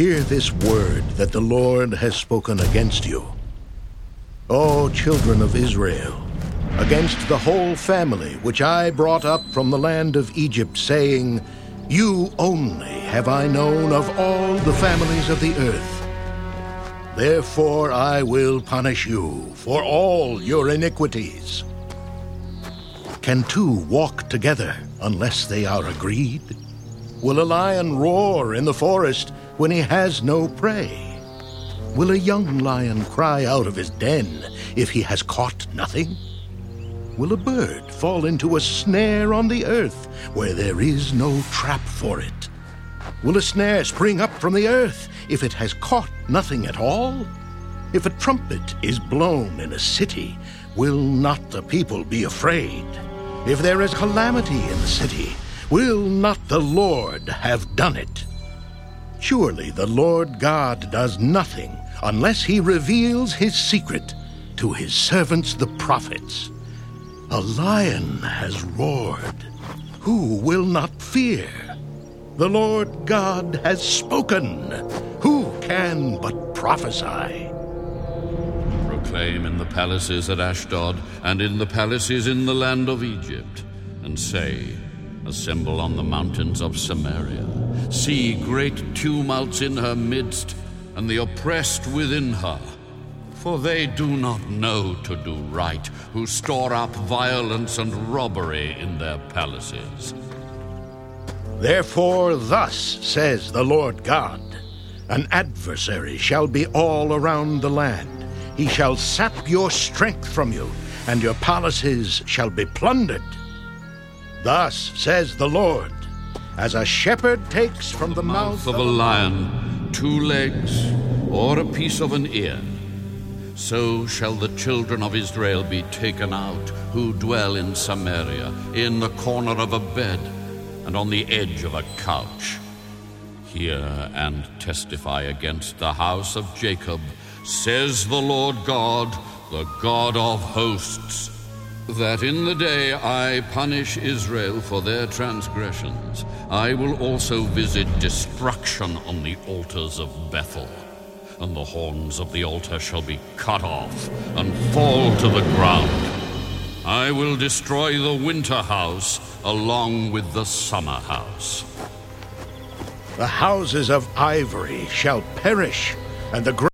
Hear this word that the Lord has spoken against you. O children of Israel, against the whole family which I brought up from the land of Egypt, saying, You only have I known of all the families of the earth. Therefore I will punish you for all your iniquities. Can two walk together unless they are agreed? Will a lion roar in the forest when he has no prey? Will a young lion cry out of his den if he has caught nothing? Will a bird fall into a snare on the earth where there is no trap for it? Will a snare spring up from the earth if it has caught nothing at all? If a trumpet is blown in a city, will not the people be afraid? If there is calamity in the city, will not the Lord have done it? Surely the Lord God does nothing unless he reveals his secret to his servants the prophets. A lion has roared. Who will not fear? The Lord God has spoken. Who can but prophesy? Proclaim in the palaces at Ashdod and in the palaces in the land of Egypt, and say, Assemble on the mountains of Samaria. See great tumults in her midst, and the oppressed within her. For they do not know to do right, who store up violence and robbery in their palaces. Therefore, thus says the Lord God An adversary shall be all around the land. He shall sap your strength from you, and your palaces shall be plundered. Thus says the Lord As a shepherd takes from the mouth, of a lion two legs or a piece of an ear, so shall the children of Israel be taken out who dwell in Samaria, in the corner of a bed, and on the edge of a couch. Hear and testify against the house of Jacob, says the Lord God, the God of hosts, that in the day I punish Israel for their transgressions, I will also visit destruction on the altars of Bethel. And the horns of the altar shall be cut off and fall to the ground. I will destroy the winter house along with the summer house. The houses of ivory shall perish, and the